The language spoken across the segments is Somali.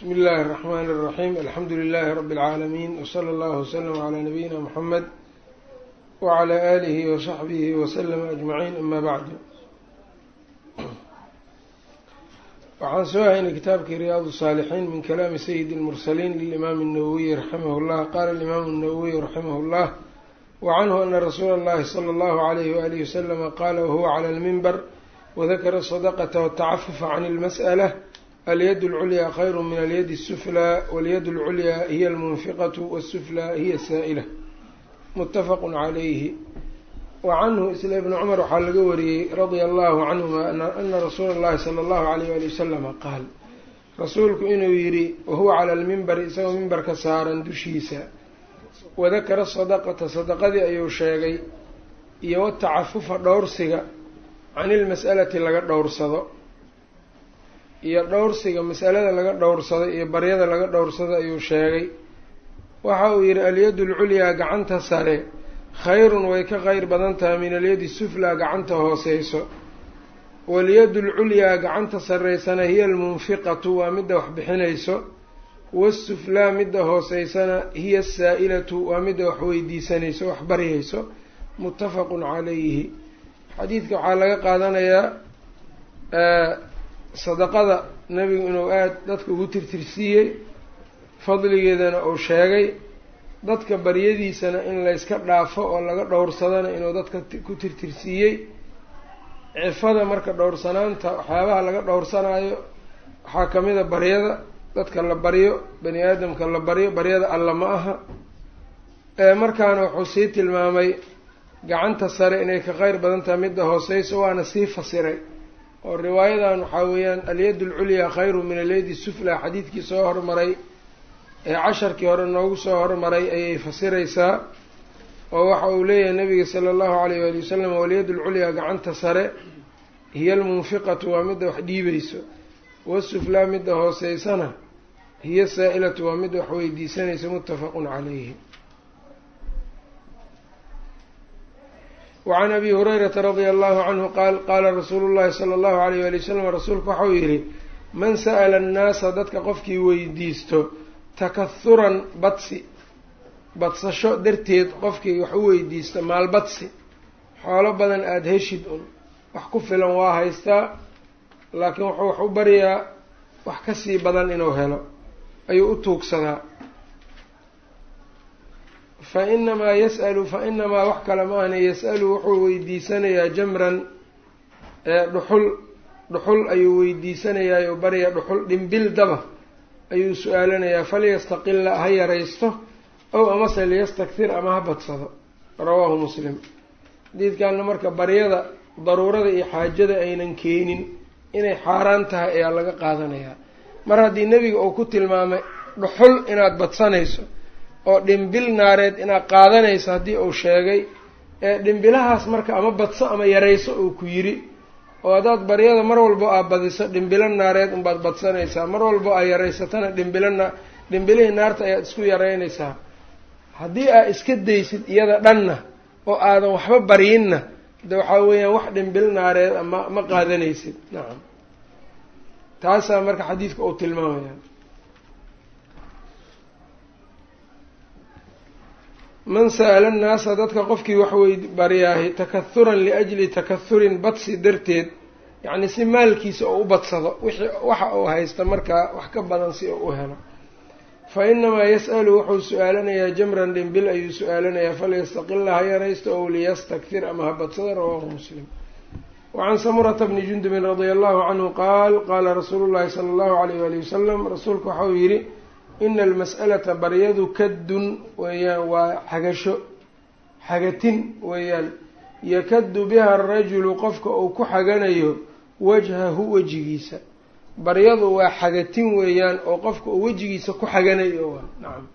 bsmi اllahi الرحmn الرaحيم alxamdu لlh رb العaalمين وslى اllه وsلم عlى نabiyina mحamed وعlى آlih وصaxbih وsلم أجمعين ama bعd waxaan soo haynay kitaabkii ryaad الصاalحين min kalaami syid الmرsلين lلإmam النawwiي raximah الlah qala الإmam النawwiي raximah الlah وcanhu ana rasuula اllahi slى اllahu عlyh وalih وsلم qala whuwa عlى الminbr وdakra الصدqة والتacafufa can الmasألة alyad اlculyaa khayru min alyadi الsuflaa walyad اlculyaa hiya almunfiqatu wالsuflaa hiya saa'ila mutafaqu calayhi wa canhu isla ibni cumar waxaa laga wariyey radia allahu canhuma ana rasuula اllahi sala allahu alayh ali wasalama qaal rasuulku inuu yidhi wahuwa cala lmimbari isagoo mimbarka saaran dushiisa wadakara sadaqata sadaqadii ayuu sheegay iyo watacafufa dhowrsiga can ilmas'alati laga dhowrsado iyo dhowrsiga masalada laga dhowrsado iyo baryada laga dhowrsado ayuu sheegay. Waxa uu yidhi alyadu lculyaa gacanta sare khayrun way ka kheyr badan tahay min alyadi suflaa gacanta hooseyso. Walyadu lculyaa gacanta sareysana hiya almunfiqatu waa midda wax bixinayso. Wasuflaa midda hooseysana hiya asaa'ilatu waa midda wax weydiisanayso wax baryayso. Muttafaqun calayhi. Xadiidka waxaa laga qaadanayaa sadaqada nebigu inuu aada dadka ugu tirtirsiiyey fadligeedana uu sheegay dadka baryadiisana in layska dhaafo oo laga dhowrsadana inuu dadka ku tirtirsiiyey. Cifada marka dhowrsanaanta waxyaabaha laga dhowrsanaayo waxaa ka mid a baryada dadka la baryo bani aadamka la baryo baryada alla ma aha. Markaana wuxuu sii tilmaamay gacanta sare inay ka qeyr badan tahay midda hooseyso waana sii fasiray oo riwaayadan waxaa weeyaan alyad alculyaa khayru min alyadi sufla xadiidkii soo hormaray ee casharkii hore noogu soo hormaray ayay fasiraysaa oo waxa uu leeyahay nabiga sala allahu alayh waali wasalam walyad alculyaa gacanta sare hiya almunfiqatu waa midda wax dhiibayso wasuflaa midda hooseysana hiya saa-ilatu waa midda wax weydiisanayso muttafaqun calayhi wacan abi hurayrata radia allahu canhu qaal qaala rasuulu llahi sala allahu alayh wali wasalam rasuulku waxau yidhi man sa'ala annaasa dadka qofkii weydiisto takahuran badsi badsasho darteed qofkii wax u weydiisto maalbadsi xoolo badan aada heshid un wax ku filan waa haystaa laakiin wuxuu wax u baryaa wax ka sii badan inuu helo ayuu u tuugsadaa fa inamaa yas'alu fa inamaa wax kale ma ahna yas-alu wuxuu weydiisanayaa jamran. Dhuxul dhuxul ayuu weydiisanayaa oo baryaa dhuxul dhimbil daba ayuu su'aalanayaa. falyastaqila ha yaraysto ow amase liyastakthir ama ha badsado. rawaahu muslim xadiidkaana marka baryada daruurada iyo xaajada aynan keenin inay xaaraan tahay ayaa laga qaadanayaa. Mar haddii nebiga uu ku tilmaamay dhuxul inaad badsanayso oo dhimbil naareed inaad qaadanayso haddii uu sheegay ee dhimbilahaas marka ama badso ama yarayso uu ku yiri oo haddaad baryada mar walbo aad badiso dhimbilo naareed unbaad badsanaysaa mar walbo aad yaraysatana dhimbilo na dhimbilihii naarta ayaad isku yaraynaysaa. Haddii aad iska daysid iyada dhanna oo aadan waxba baryinna de waxaa weeyaan wax dhimbil naareed ama ma qaadanaysid. Nacam taasaa marka xadiidka uu tilmaamaya man sa'ala annaasa dadka qofkii wax wey baryaahay takahuran liajli takahurin badsi darteed yacni si maalkiisa oo u badsado wixii waxa uu haysta markaa wax ka badan si uu u helo. Fa inamaa yas'alu wuxuu su'aalanayaa jamran dhimbil ayuu su'aalanayaa falyastaqila ha yaraysto ow liyastakfir ama ha badsado rawaahu muslim. Wacan samurata bni jundubin radia allahu canhu qaal qaala rasuulu llahi sala allahu alayh wali wasalam rasuulku waxau yidhi ina almas'alata baryadu kaddun weeyaan waa xagasho xagatin weeyaan. Yakaddu biha arajulu qofka uu ku xaganayo wajhahu wejigiisa. Baryadu waa xagatin weeyaan oo qofka uu wejigiisa ku xaganayo waa nacam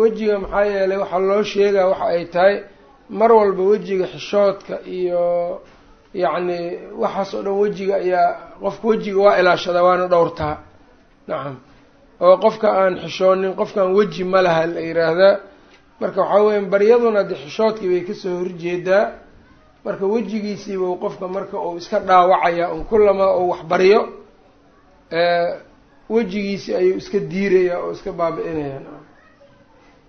wejiga maxaa yeelay waxaa loo sheegaa waxa ay tahay mar walba wejiga xishoodka iyo yacni waxaas oo dhan wejiga ayaa qofka wejiga waa ilaashadaa waana dhowrtaa. Nacam oo qofka aan xishoonin qofkaan weji ma laha la yiraahdaa marka waxaa weya baryaduna de xishoodkii bay ka soo horjeedaa marka wejigiisiibau qofka marka uu iska dhaawacaya un kulamaa uu wax baryo wejigiisii ayuu iska diirayaa oo iska baabi'inayaa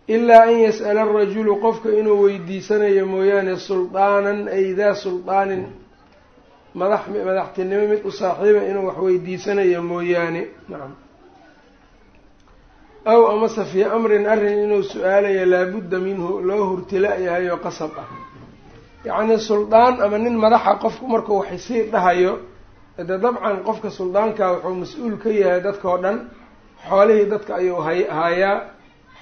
ilaa an yas'ala arajulu qofka inuu weydiisanayo mooyaane suldaanan ay daa suldaanin madax madaxtinimo mid u saaxiiba inuu wax weydiisanayo mooyaane. Nacam aw amase fii amrin arrin inuu su'aalayo laabudda minhu loo hurtila-yahay oo qasab ah. Yacni suldaan ama nin madaxa qofku markuu waxsii dhahayo de dabcan qofka suldaanka wuxuu mas'uul ka yahay dadkao dhan xoolihii dadka ayuu hay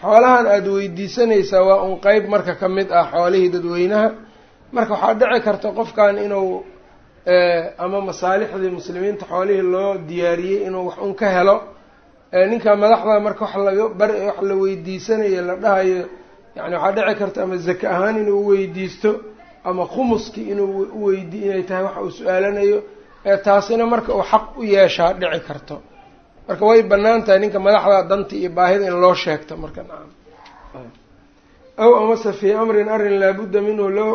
xoolahan aada weydiisanaysaa waa un qeyb marka ka mid ah xoolihii dadweynaha. Marka waxaa dhici karta qofkan inuu ama masaalixdii muslimiinta xoolihii loo diyaariyey inuu wax un ka helo ninka madaxda marka wax laga bar wax la weydiisanayo la dhahayo yani waxaa dhici karta ama zaka ahaan inuu weydiisto ama khumuski inuu uweydi inay tahay waxa uu su'aalanayo taasina marka uu xaq u yeeshaa dhici karto. Marka way bannaan tahay ninka madaxda danta iyo baahida in loo sheegto marka nacam aw amase fii amrin arrin laabudda minhu loo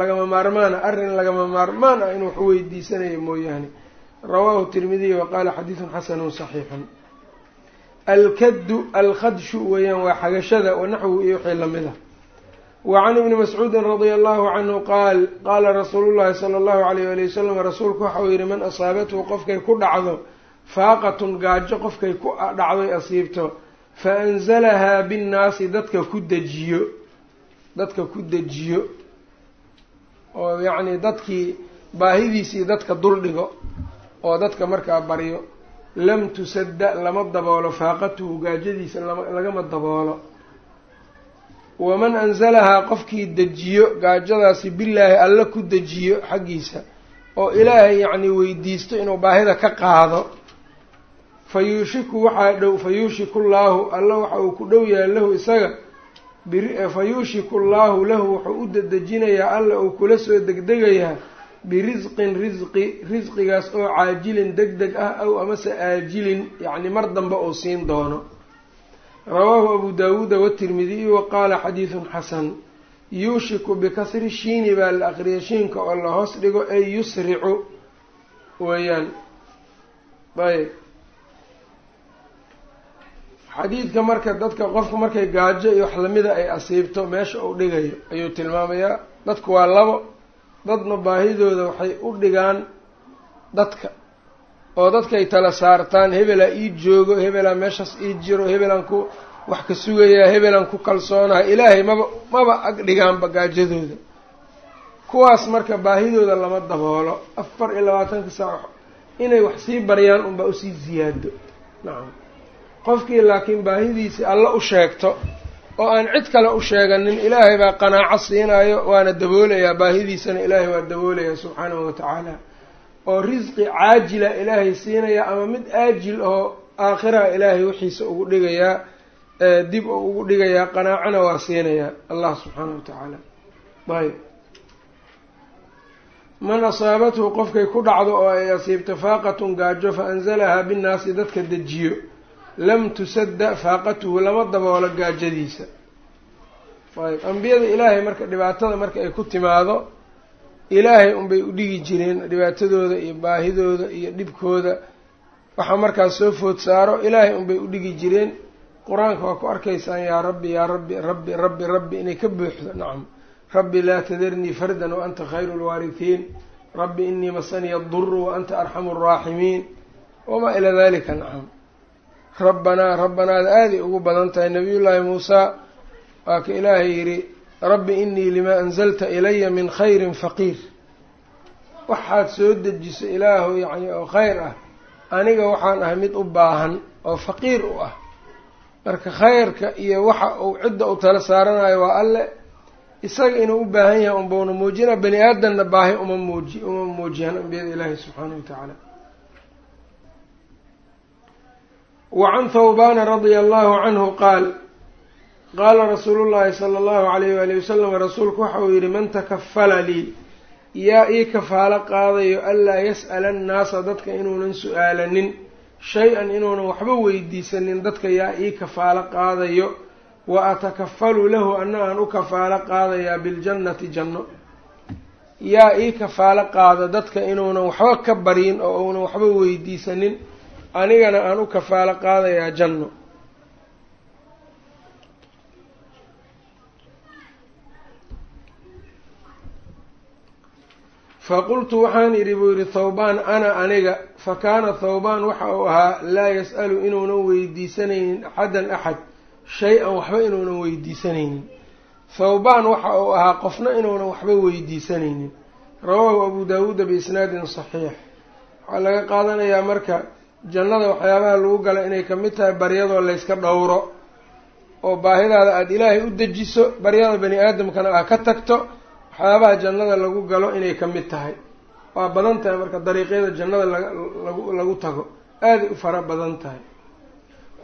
lagama maarmaana arrin lagama maarmaan ah inuu wax weydiisanayo mooyaane. Rawaahu tirmidiy wa qaala xadiidun xasanun saxiixun alkaddu alkhadshu weeyaan waa xagashada wanaxwu iyo wixii la mid ah. Wacan ibni mascuudin radia allahu canhu qaal qaala rasuulu llahi sala allahu alayh wali wasalam rasuulku waxauu yihi man asaabathu qofkay ku dhacdo faaqatun gaajo qofkay ku dhacdoy asiibto fa anzalahaa binnaasi dadka ku dejiyo dadka ku dejiyo oo yacni dadkii baahidiisii dadka duldhigo oo dadka markaa baryo lam tusadda lama daboolo faaqatuhu gaajadiisa lagama daboolo. Waman anzalahaa qofkii dejiyo gaajadaasi bilaahi alla ku dejiyo xaggiisa oo ilaahay yacni weydiisto inuu baahida ka qaado fa yuushiku waxaa dhow fa yuushiku llaahu alla waxa uu ku dhow yahay lahu isaga fa yuushiku llaahu lahu wuxuu u dedejinayaa alla uu kula soo degdegayaa birisqin risqi risqigaas oo caajilin deg deg ah aw amase aajilin yacni mar dambe uu siin doono. rawaahu abu daawuuda watirmidiyu wa qaala xadiidun xasan yuushiku bikasri shiini baa la aqriyay shiinka oo la hoos dhigo ay yusricu weeyaan ayb xadiidka marka dadka qofka markay gaajo iyo wax lamida ay asiibto meesha uu dhigayo ayuu tilmaamayaa dadku waa labo dadna baahidooda waxay u dhigaan dadka oo dadkay tala saartaan hebelaa ii joogo hebelaa meeshaas ii jiro hebelaan ku wax ka sugayaa hebelaan ku kalsoonaha ilaahay maba maba ag dhigaanba gaajadooda. Kuwaas marka baahidooda lama daboolo. Afar iyo labaatanka saac inay wax sii baryaan unbaa u sii ziyaado nacam qofkii laakiin baahidiisii alla u sheegto oo aan cid kale u sheeganin ilaahay baa qanaaco siinayo waana daboolayaa baahidiisana ilaahay waa daboolayaa subxaanahu watacaala oo risqi caajila ilaahay siinaya ama mid aajil oo aakhira ilaahay wixiisa ugu dhigayaa dib oo ugu dhigayaa qanaacona waa siinayaa allah subxaanahu watacaala ayb man asaabathu qofkay ku dhacdo oo ay asiibto faaqatun gaajo fa anzalahaa binnaasi dadka dejiyo lam tusadda faaqatuhu lama daboolo gaajadiisa. Ayb ambiyada ilaahay marka dhibaatada marka ay ku timaado ilaahay unbay u dhigi jireen dhibaatadooda iyo baahidooda iyo dhibkooda. Waxaa markaas soo food saaro ilaahay unbay u dhigi jireen. Qur'aanka waa ku arkaysaan yaa rabbi yaa rabbi rabbi rabbi rabbi inay ka buuxdo. Nacam. Rabbi laa tadarnii fardan wa anta khayru lwaarihiin rabbi inii masaniya duru wa anta arxamu araaximiin wamaa ilaa dalika nacam rabbanaa rabbanaada aaday ugu badan tahay nabiyullaahi muusaa waa ka ilaahay yidhi rabbi inii limaa anzalta ilaya min khayrin faqiir. Waxaad soo dejiso ilaahu yacni oo khayr ah. Aniga waxaan ahay mid u baahan oo faqiir u ah. Marka khayrka iyo waxa uu cidda u tala saaranayo waa alle. Isaga inuu u baahan yahay unbauna muujina bani aadamna baahi uma muuji uma muujiyaan ambiyada ilaahi subxaanahu watacaala wacan thawbana radia allahu canhu qaal qaala rasuulu llaahi sala allahu alayh waali wasalam rasuulku waxa uu yihi man takafala lii yaa ii kafaalo qaadayo anlaa yas'ala annaasa dadka inuunan su'aalanin shay-an inuunan waxba weydiisanin dadka yaa ii kafaalo qaadayo wa atakafalu lahu anna aan u kafaalo qaadayaa biljannati janno yaa ii kafaalo qaada dadka inuunan waxba ka baryin oo uunan waxba weydiisanin anigana aan u kafaalo qaadayaa janno. Faqultu waxaan idhi buu yidhi thawbaan ana aniga. Fa kaana thawbaan waxa uu ahaa laa yas'alu inuunan weydiisanaynin axadan axad shay-an waxba inuunan weydiisanaynin. Thawbaan waxa uu ahaa qofna inuunan waxba weydiisanaynin. Rawaahu abu daawuuda biisnaadin saxiix. Waxaa laga qaadanayaa marka jannada waxyaabaha lagu gala inay ka mid tahay baryadoo layska dhowro oo baahidaada aada ilaahay u dejiso baryada bani aadamkana aa ka tagto waxyaabaha jannada lagu galo inay ka mid tahay. Waa badan tahay marka dariiqyada jannada lagu lagu tago. Aaday u fara badan tahay.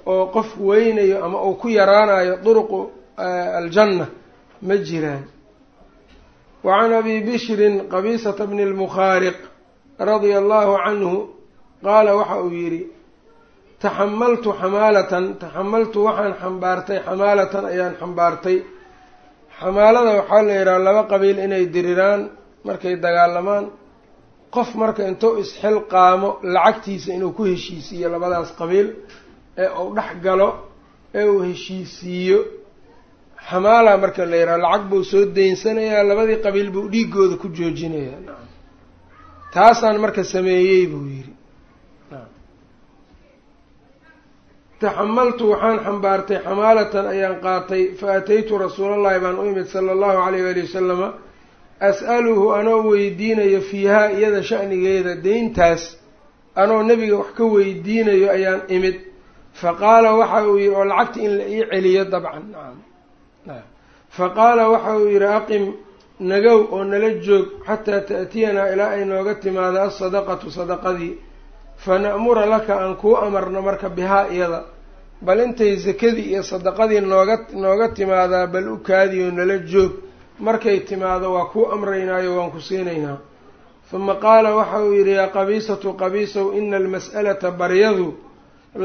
Oo qof weynayo ama uu ku yaraanayo duruqu aljanna ma jiraan. Wa can abi bishrin qabiisata bni lmukhaariq radia allahu canhu qaala waxa uu yidhi taxamaltu xamaalatan taxamaltu waxaan xambaartay xamaalatan ayaan xambaartay. Xamaalada waxaa la yidhaha laba qabiil inay diriraan markay dagaalamaan. Qof marka intuu isxilqaamo lacagtiisa inuu ku heshiisiiyo labadaas qabiil ee uu dhex galo ee uu heshiisiiyo. Xamaala marka la yidhaha lacag buu soo daynsanayaa labadii qabiil buu dhiigooda ku joojinayaa. Taasaan marka sameeyey buu yidhi taxamaltu waxaan xambaartay xamaalatan ayaan qaatay fa ataytu rasuulallahi baan u imid sala allahu calayh waali wasalama as'aluhu anoo weydiinayo fiihaa iyada sha'nigeeda deyntaas anoo nebiga wax ka weydiinayo ayaan imid. Fa qaala waxa uu yihi oo lacagta in la ii celiyo dabcan. Nacam fa qaala waxa uu yihi aqim nagow oo nala joog xataa ta'tiyanaa ilaa ay nooga timaado alsadaqatu sadaqadii fa na'mura laka aan kuu amarno marka bihaa iyada. Bal intay sakadii iyo sadaqadii nooga nooga timaadaa bal u kaadiyo nala joog. Markay timaado waa kuu amraynaayo waan ku siinaynaa. Huma qaala waxa uu yidhi yaa qabiisatu qabiisow ina almas'alata baryadu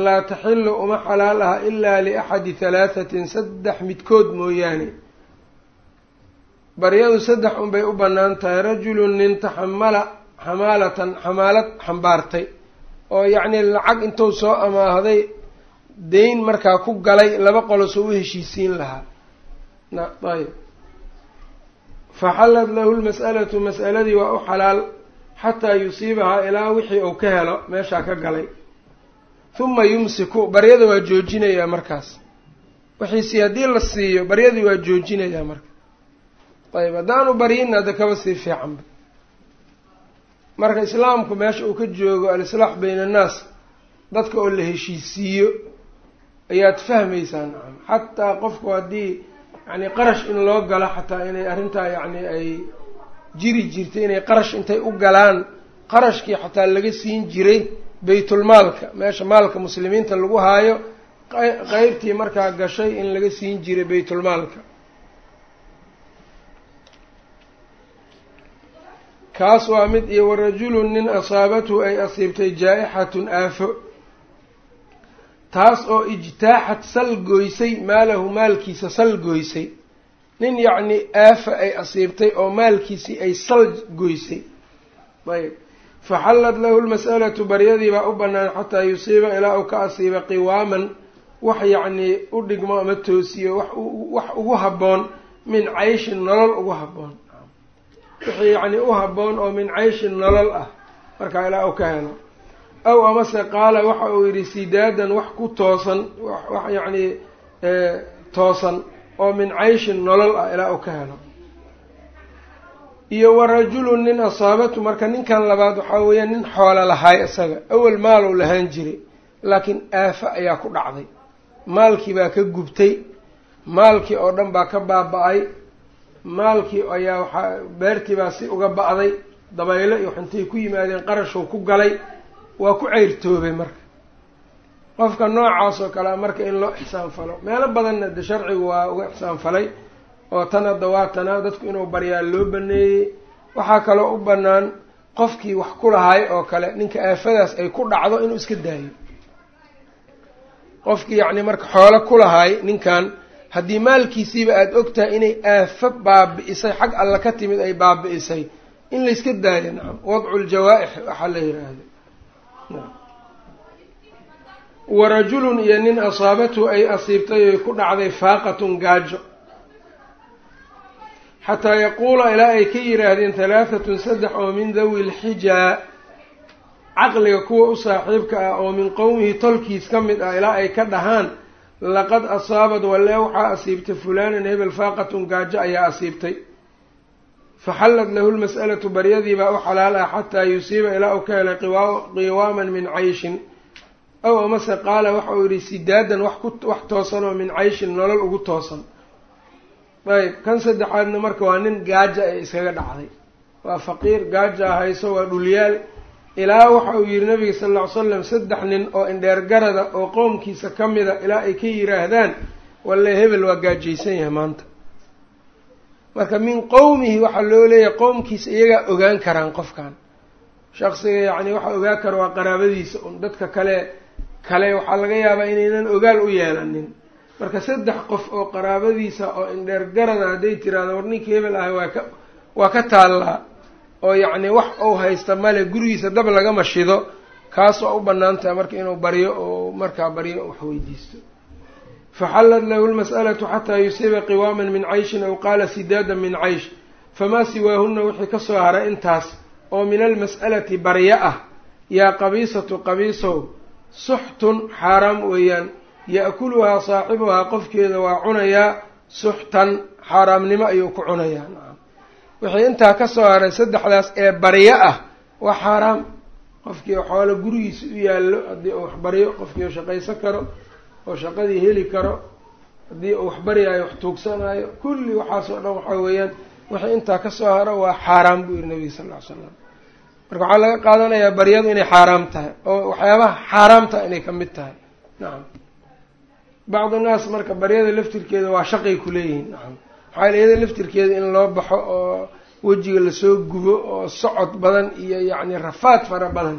laa taxilu uma xalaal aha ilaa liaxadi halaahatin saddex midkood mooyaane. Baryadu saddex unbay u bannaan tahay. Rajulun nin taxamala xamaalatan xamaalad xambaartay oo yacnii lacag intuu soo amaahday deyn markaa ku galay laba qolosoo u heshiisiin lahaa. Ayb faxallat lahu lmas'alatu mas'aladii waa u xalaal xataa yusiibahaa ilaa wixii uu ka helo meeshaa ka galay. Huma yumsiku baryada waa joojinayaa markaas. Wixiisi haddii la siiyo baryadii waa joojinayaa marka. Ayb haddaanu baryinna hadda kaba sii fiicanba marka islaamku meesha uu ka joogo alislaax bayna annaas dadka oo la heshiisiiyo ayaad fahmaysaa nacam. Xataa qofku haddii yacni qarash in loo galo xataa inay arrintaa yacni ay jiri jirtay inay qarash intay u galaan qarashkii xataa laga siin jiray baytulmaalka meesha maalka muslimiinta lagu haayo qeybtii markaa gashay in laga siin jiray baytulmaalka kaas waa mid iyo warajulun nin asaabathu ay asiibtay jaa-ixatun aafo. Taas oo ijtaaxad sal goysay maalahu maalkiisa sal goysay. Nin yacni aafa ay asiibtay oo maalkiisii ay sal goysay. Ayb. Faxallat lahu lmas'alatu baryadii baa u bannaan xataa yusiiba ilaa uu ka asiiba qiwaaman wax yacnii u dhigmo ama toosiyo wax ugu habboon min cayshin nolol ugu habboon wixii yacni u habboon oo min cayshin nolol ah markaa ilaa uu ka helo. Aw amase qaala waxa uu yidhi sidaadan wax ku toosan wax yacni toosan oo min cayshin nolol ah ilaa uu ka helo. Iyo wa rajulun nin asaabatu marka ninkan labaad waxaa weeyaan nin xoolo lahaay isaga. Awel maalou lahaan jiray laakiin aafo ayaa ku dhacday. Maalkii baa ka gubtay maalkii oo dhan baa ka baaba-ay maalkii ayaa waxaa beertii baa si uga ba-day dabaylo iyo waxintay ku yimaadeen qarashuu ku galay waa ku ceyrtoobay marka. Qofka noocaas oo kalea marka in loo ixsaan falo. Meelo badanna de sharcigu waa uga ixsaan falay oo tan hadda tanaa dadku inuu baryaa loo baneeyey. Waxaa kaloo u bannaan qofkii wax ku lahaay oo kale ninka aafadaas ay ku dhacdo inuu iska daayo. Qofkii yacni marka xoolo ku lahaay ninkan haddii maalkiisiiba aada ogtahay inay aafo baabi'isay xag alla ka timid ay baabi'isay in layska daayo nacam wadcu ljawaa-ix waxaa la yiraahdo wa rajulun iyo nin asaabathu ay asiibtay oy ku dhacday faaqatun gaajo. Xataa yaquula ilaa ay ka yidhaahdeen halaahatun saddex oo min dawi lxijaa caqliga kuwa u saaxiibka ah oo min qowmihi tolkiis ka mid ah ilaa ay ka dhahaan laqad asaabad walle waxaa asiibtay fulaanan hebel faaqatun gaajo ayaa asiibtay. Faxallad lahu lmas'alatu baryadiibaa u xalaal ah xataa yusiiba ilaa uu ka helay qiwaaman min cayshin. Ow amase qaala waxa uu yidhi sidaadan wax ku wax toosan oo min cayshin nolol ugu toosan. Ayb kan saddexaadna marka waa nin gaaja ay iskaga dhacday. Waa faqiir gaaja hayso waa dhulyaal ilaa waxa uu yihi nabiga sal lla ly slam saddex nin oo indheergarada oo qowmkiisa ka mida ilaa ay ka yiraahdaan walle hebel waa gaajaysan yahay maanta. Marka min qowmihi waxaa loo leeyahay qowmkiisa iyagaa ogaan karaan qofkan shaksiga yacni waxa ogaa kara waa qaraabadiisa un dadka kale kale waxaa laga yaabaa inaynan ogaal u yeelanin marka saddex qof oo qaraabadiisa oo indheergarada hadday tiraahdo war ninkii hebel ahay waa ka waa ka taallaa oo yacni wax uu haysta male gurigiisa dab lagama shido kaas waa u bannaan tahay marka inuu baryo oo markaa baryo wax weydiisto. Faxallat lahu lmas'alatu xataa yusiiba qiwaaman min cayshin aw qaala sidaadan min caysh. Famaa siwaahunna wixii ka soo haray intaas oo min almas'alati baryo ah yaa qabiisatu qabiisow suxtun xaaraam weeyaan. Ya'kuluhaa saaxibuhaa qofkeeda waa cunayaa suxtan xaaraamnimo ayuu ku cunayaa wixii intaa ka soo haray saddexdaas ee baryo ah. Waa xaaraam. Qofkii xoolo gurigiisa u yaallo haddii uu waxbaryo qofkii uu shaqaysan karo oo shaqadii heli karo haddii uu waxbaryaayo wax tuugsanaayo kulli waxaasoo dhan waxaa weeyaan wixii intaa ka soo haro waa xaaraam buu yihi nabiga sal ll ly slam marka waxaa laga qaadanayaa baryadu inay xaaraam tahay oo waxyaabaha xaaraamta inay ka mid tahay. Nacam bacdu naas marka baryada laftirkeeda waa shaqay kuleeyihiin nacam maxaa yele iyada laftirkeeda in loo baxo oo wejiga la soo gubo oo socod badan iyo yacni rafaad fara badan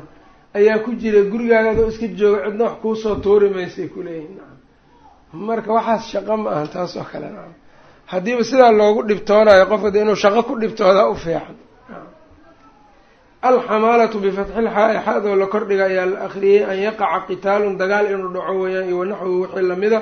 ayaa ku jira gurigaaga adoo iska jooga cidna wax kuusoo tuuri maysay kuleeyihin marka waxaas shaqo ma ahan taas oo kale nacam haddiiba sidaa loogu dhibtoonayo qofka de inuu shaqo ku dhibtoodaa u fiican. Alxamaalatu bifatxi lxaa-i xa-doo la kordhiga ayaa la akriyey an yaqaca qitaalun dagaal inuu dhaco weeyaan iyo wanaxwu wixii lamida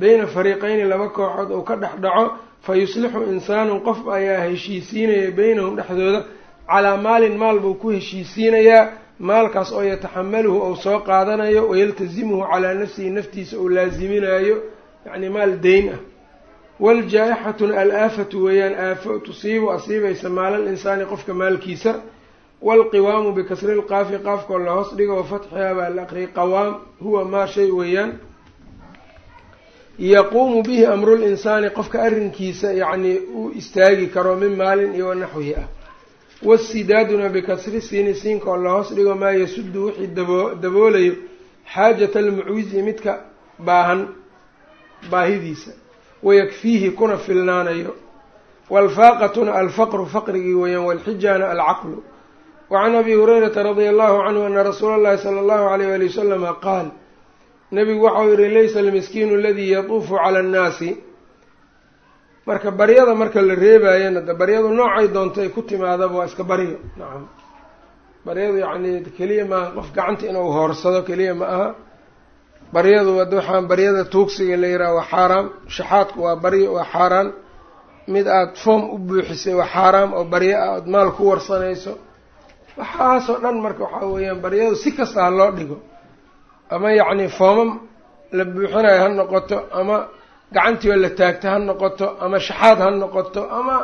beyna fariiqeyni laba kooxood uu ka dhex dhaco fa yuslixu insaanun qof ayaa heshiisiinaya beynahum dhexdooda calaa maalin maal buu ku heshiisiinayaa maalkaas oo yataxamaluhu ou soo qaadanayo wayaltasimuhu calaa nafsihi naftiisa uu laasiminayo yacni maal deyn ah. Waljaa-ixatuna al-aafatu weeyaan aafo tusiibu asiibaysa maalal insaani qofka maalkiisa. Waalqiwaamu bikasri lqaafi qaafkoo la hoos dhigo wafatxihaa baa la aqriyay qawaam huwa maa shay weeyaan yaquumu bihi amru linsaani qofka arrinkiisa yacnii uu istaagi karo min maalin iyo wanaxwihi ah. Wasidaaduna bikasri siini siinkaoo la hoos dhigo maa yasudu wixii dabo daboolayo xaajata almucwisi midka baahan baahidiisa. Wayakfiihi kuna filnaanayo. Waalfaaqatuna alfaqru faqrigii weeyaan waalxijaana alcaqlu. Wacan abi hurayrata radia allahu canhu ana rasuula allahi sala allahu alayh wali wasalama qaal nabigu waxau yihi laysa almiskiinu aladii yatuufu cala annaasi. Marka baryada marka la reebaayana de baryadu noocay doonto ay ku timaadaba waa iska baryo. Nacam baryadu yacni keliya maaha qof gacanta inuu hoorsado keliya ma aha. Baryadu waxaan baryada tuugsiga la yiraha waa xaaraam. Shaxaadku waa baryo waa xaaraan. Mid aada foom u buuxisay waa xaaraam oo baryo ah ood maal ku warsanayso. Waxaasoo dhan marka waxaa weeyaan baryadu si kasta ha loo dhigo ama yacni foomam la buuxinayo ha noqoto ama gacantii oo la taagto ha noqoto ama shaxaad ha noqoto ama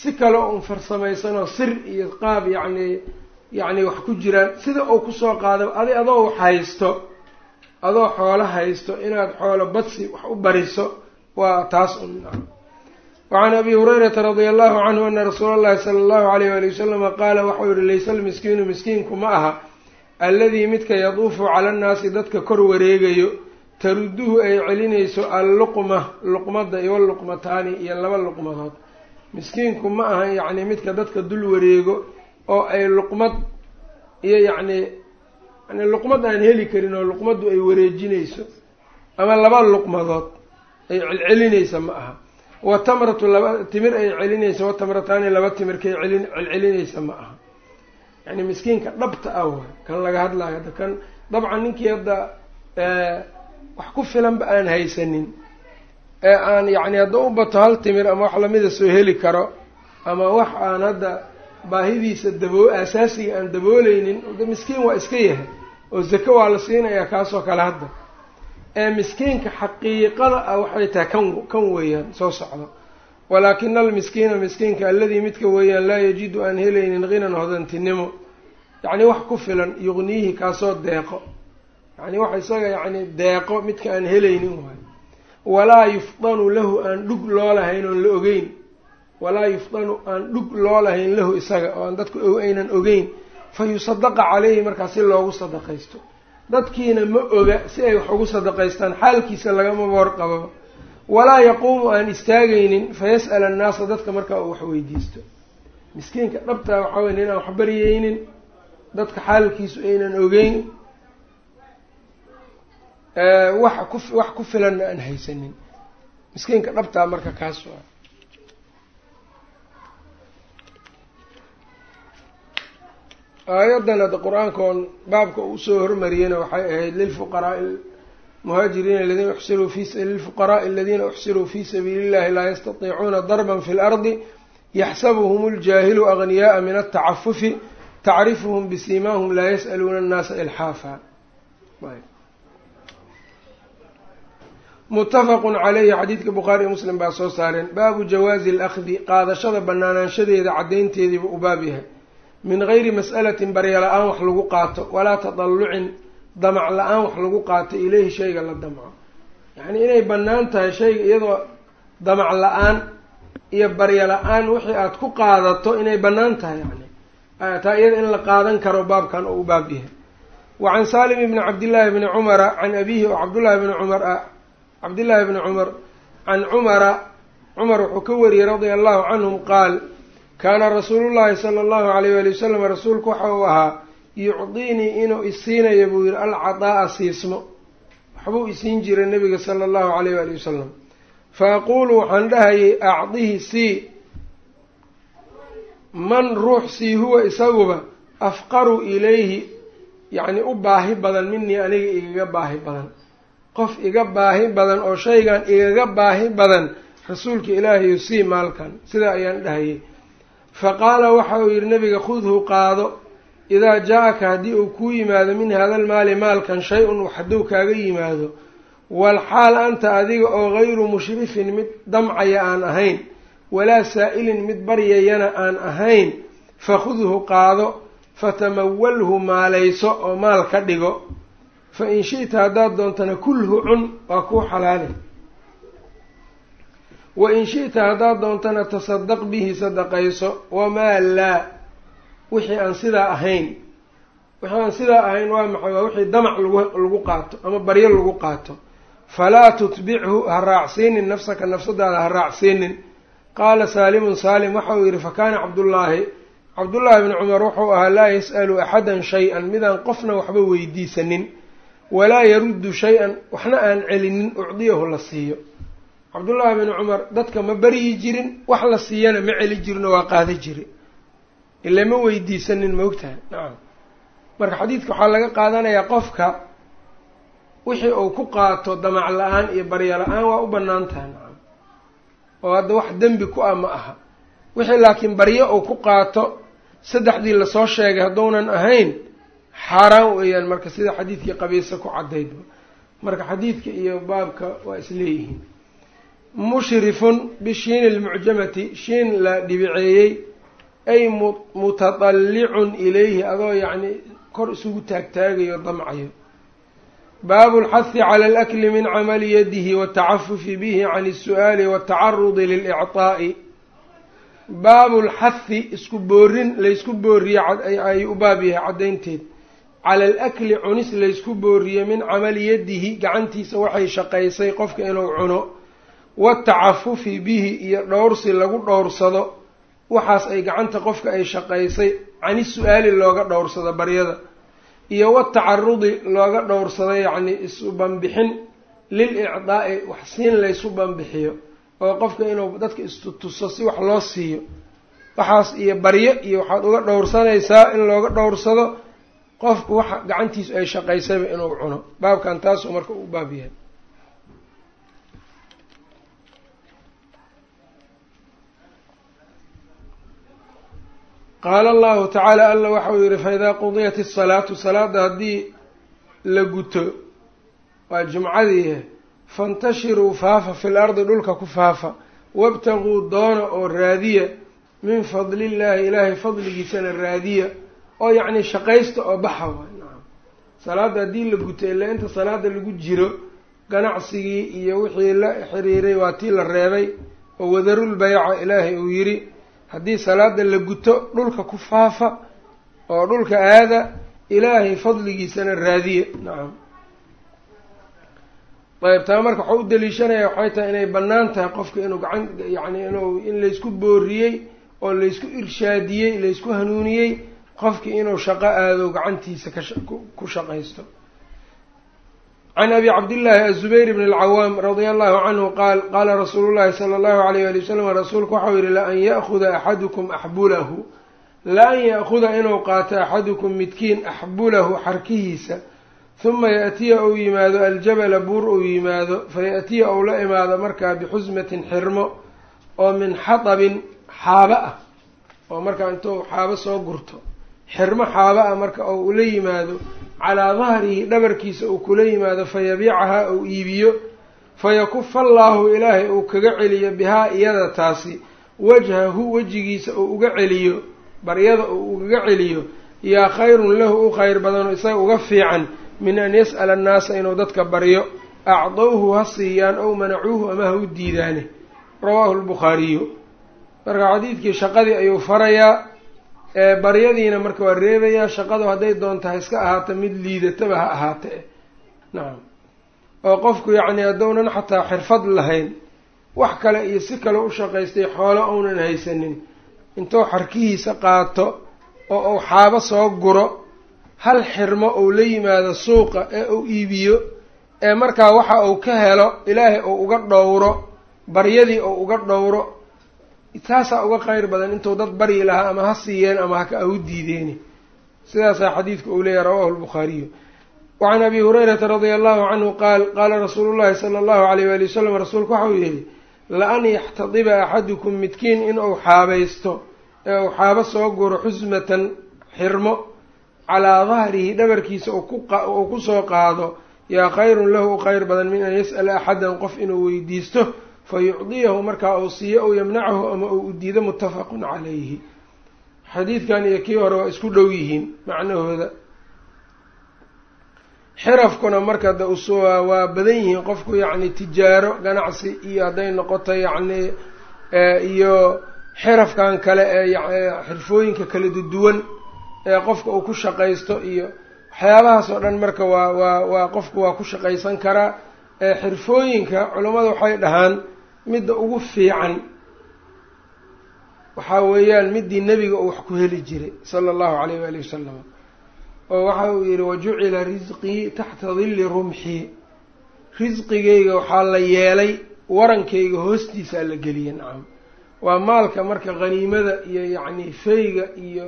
si kale un farsamaysanoo sir iyo qaab yacni yacni wax ku jiraan sida uu ku soo qaado adi adoo wax haysto adoo xoolo haysto inaad xoolo badsi wax u bariso waa taas un. Wacan abi hurayrata radia allahu canhu ana rasuula allahi sala allahu alayh wali wasalama qaala waxau yihi laysa almiskiinu miskiinku ma aha alladii midka yaduufu cala annaasi dadka kor wareegayo taruduhu ay celinayso alluqma luqmada iyo luqmataani iyo laba luqmadood. Miskiinku ma aha yacni midka dadka dul wareego oo ay luqmad iyo yacni yani luqmad aan heli karin oo luqmaddu ay wareejinayso ama laba luqmadood ay celcelinaysa ma aha. Wa tamratu laba timir ay celinaysa wa tamrataani laba timirkay celin celcelinaysa ma aha yani miskiinka dhabta ah waay. Kan laga hadlayo hadda kan dabcan ninkii hadda wax ku filanba aan haysanin. Ee aan yacni hadduu u bato hal timir ama wax lamida soo heli karo ama wax aan hadda baahidiisa daboo asaasiga aan dabooleynin miskiin waa iska yahay oo zako waa la siinayaa kaasoo kale hadda. Ee miskiinka xaqiiqada ah waxay tahay kan kan weeyaan soo socdo walaakina almiskiina miskiinka alladii midka weeyaan laa yajidu aan helaynin hinan hodantinimo yacni wax ku filan yuqniihi kaasoo deeqo. Yacni wax isaga yacni deeqo midka aan helaynin waayo walaa yufdanu lahu aan dhug loo lahayn oon la ogeyn. Walaa yufdanu aan dhug loo lahayn lahu isaga oo aan dadku aynan ogeyn. Fa yusadaqa caleyhi markaa si loogu sadaqaysto dadkiina ma oga si ay wax ugu sadaqaystaan xaalkiisa lagama warqabo walaa yaquumu aan istaagaynin fayas'al annaasa dadka markaa uu wax weydiisto. Miskiinka dhabtaa waxaa wey nin aan wax baryeynin dadka xaalkiisu aynan ogeyn wax ku wax ku filanna aan haysanin. Miskiinka dhabtaa marka kaas waa. Aayaddan hadda qur'aankoon baabka uu u soo hormariyena waxay ahayd lilfuqaraai muhaajiriina aladiina uxsiruu lilfuqaraai aladiina uxsiruu fii sabiili illahi laa yastatiicuuna darban fi lardi yaxsabuhum اljaahilu agniyaءa min atacafufi tacrifuhum bisimaahum laa yas'aluuna annaasa ilxaafa. Muttafaqun caleyhi xadiidka bukhaari iyo muslim baa soo saareen. Baabu jawaazi alakdi qaadashada banaanaanshadeeda caddaynteediiba u baab yahay. Min gayri mas'alatin barya la'aan wax lagu qaato walaa tadallucin damac la'aan wax lagu qaato ileyhi shayga la damco yacnii inay bannaan tahay shayga iyadoo damac la'aan iyo barya la'aan wixii aada ku qaadato inay bannaan tahay yani taa iyada in la qaadan karo baabkan oo u baab yahay. Wa can saalim ibni cabdillaahi bni cumara can abiihi oo cabdullaahi bni cumar ah cabdillaahi bni cumar can cumara cumar wuxuu ka wariyey radia allahu canhum qaal kaana rasuulullaahi sala allahu alayh waali wasalam rasuulku waxa uu ahaa yucdiinii inuu isiinayo buu yihi alcadaa'a siismo. Waxbuu isiin jiray nabiga sala allahu alayh waali wasalam fa aquulu waxaan dhahayay acdihi sii. Man ruux sii huwa isaguba afqaru ilayhi. Yacni u baahi badan minii aniga igaga baahi badan. Qof iga baahi badan oo shaygan igaga baahi badan rasuulka ilaahayu sii maalkan. Sidaa ayaan dhahayay. Fa qaala waxa uu yidhi nabiga khudhu qaado idaa jaa-aka haddii uu kuu yimaado min hadal maali maalkan shay-un hadduu kaaga yimaado walxaal anta adiga oo gayru mushrifin mid damcaya aan ahayn walaa saa-ilin mid baryayana aan ahayn fakhudhu qaado fatamawalhu maalayso oo maal ka dhigo fa in shi'ta haddaad doontana kulhu cun waa kuu xalaale wa in shi'ta haddaad doontana tasadaq bihi sadaqayso wamaa laa wixii aan sidaa ahayn. Wixii aan sidaa ahayn waa maxay? Waa wixii damac lagu qaato ama baryo lagu qaato. Falaa tutbichu ha raacsiinin nafsaka nafsadaada ha raacsiinin. Qaala saalimun saalim waxa uu yidhi fakaana cabdullaahi. Cabdullaahi bni cumar wuxuu ahaa laa yas'alu axadan shay-an. Midaan qofna waxba weydiisanin. Walaa yaruddu shay-an waxna aan celinin ucdiyahu la siiyo. Cabdullaahi bni cumar dadka ma baryi jirin wax la siiyana ma celi jirino waa qaada jiri ile ma weydiisanin maogtahay nacam marka xadiidka waxaa laga qaadanayaa qofka wixii uu ku qaato damac la'aan iyo barya la'aan waa u bannaan tahay nacam oo hadda wax dembi ku ah ma aha. Wixii laakiin baryo uu ku qaato saddexdii la soo sheegay hadduunan ahayn xaaraan weeyaan marka sida xadiidkii qabiisa ku caddaydba marka xadiidka iyo baabka waa isleeyihiin mushrifun bishiini lmucjamati shiin la dhibiceeyey ay mutadallicun ilayhi adoo yacni kor isugu taagtaagayo damcayo. Baabu lxahi cala alakli min camali yadihi watacafufi bihi can asu'aali waatacarudi lilicطaa'i baabu lxahi isku boorin laysku booriye ayuu u baab yahay caddaynteed. Cala alakli cunis laysku booriyo min camali yadihi gacantiisa waxay shaqaysay qofka inuu cuno. Watacafufi bihi iyo dhowrsi lagu dhowrsado waxaas ay gacanta qofka ay shaqaysay cani su'aali looga dhowrsado baryada iyo watacarudi looga dhowrsado yacni isu banbixin lil icdaa'i wax siin laysu banbixiyo oo qofka inuu dadka istutuso si wax loo siiyo. Waxaas iyo baryo iyo waxaad uga dhowrsanaysaa in looga dhowrsado qofku waxa gacantiisu ay shaqaysayba inuu cuno. Baabkan taasuu marka u baab yahay qaala allahu tacaala alla waxa uu yihi faidaa qudiyat isalaatu salaada haddii la guto waa jumcadii fantashiruu faafa fil ardi dhulka ku faafa wabtaguu doona oo raadiya min fadlillaahi ilaahay fadligiisana raadiya oo yacni shaqaysta oo baxa waay. Nacam salaada haddii la guto ilaa inta salaada lagu jiro ganacsigii iyo wixii la xiriiray waa tii la reebay oo wadarul bayca ilaahay uu yidhi haddii salaada la guto dhulka ku faafa oo dhulka aada ilaahay fadligiisana raadiya nacam ayb taa marka waxau u daliishanaya waxay tahay inay bannaan tahay qofka inuu gacan yacni inuu in laysku booriyey oo laysku irshaadiyey laysku hanuuniyey qofkii inuu shaqo aado gacantiisa kaku shaqaysto can abi cabdillaahi azubayr bn alcawaam radia allahu canhu qaal qaala rasuulu llahi sala allahu alayh ali wasalam rasuulku waxau yihi laan ya'kuda axadukum axbulahu laan ya'kuda inuu qaato axadukum midkiin axbulahu xarkihiisa huma yaatiya ou yimaado aljabala buur ou yimaado fayaatiya ou la imaado markaa bixusmatin xirmo oo min xatabin xaaba ah oo markaa intuu xaabo soo gurto xirmo xaaba ah marka ou ula yimaado calaa dahrihi dhabarkiisa uu kula yimaado fayabiicahaa ou iibiyo fayakufa allaahu ilaahay uu kaga celiyo bihaa iyada taasi wajhahu wejigiisa uu uga celiyo baryada uu ugaga celiyo yaa khayrun lahu u khayr badanoo isaga uga fiican min an yas'ala annaasa inuu dadka baryo acdowhu ha siiyaan ow manacuuhu ama ha u diidaane. Rawaahu lbukhaariyu marka xadiidkii shaqadii ayuu farayaa baryadiina marka waa reebayaa shaqadu hadday doonta ha iska ahaato mid liidataba ha ahaate. Nacam oo qofku yacni haddownan xataa xirfad lahayn wax kale iyo si kale u shaqaystay xoolo ounan haysanin intuu xarkihiisa qaato oo uu xaabo soo guro hal xirmo uu la yimaado suuqa ee uu iibiyo ee markaa waxa uu ka helo ilaahay uu uga dhowro baryadii uu uga dhowro taasaa uga qeyr badan intuu dad baryi lahaa ama ha siiyeen ama haka u diideeni. Sidaasaa xadiidku uu leeyahy rawahu lbukhaariyu wacan abi hurayrata radia allahu canhu qaal qaala rasuulu llahi sala allahu alayh waali wasalam rasuulku waxau yihi la-an yaxtadiba axadukum midkiin inuu xaabaysto ee uu xaabo soo guro xusmatan xirmo calaa dahrihi dhabarkiisa uu ku soo qaado yaa khayrun lahu u khayr badan min an yas'ala axadan qof inuu weydiisto fa yucdiyahu markaa uu siiyo ou yamnachu ama uu diido muttafaqun calayhi. Xadiidkan iyo kii hore waa isku dhow yihiin macnahooda. Xirafkuna marka de waa badan yihiin qofku yacni tijaaro ganacsi iyo hadday noqoto yacni iyo xirafkan kale ee xirfooyinka kala duwan ee qofka uu ku shaqaysto iyo waxyaabahaas oo dhan marka waa waa waa qofku waa ku shaqaysan karaa. Xirfooyinka culammadu waxay dhahaan midda ugu fiican waxaa weeyaan middii nebiga uu wax ku heli jiray sala allahu calayh waali wasalam oo waxa uu yihi wajucila risqii taxta dilli rumxii risqigayga waxaa la yeelay warankayga hoostiisaa la geliyay nacam waa maalka marka haniimada iyo yacni feyga iyo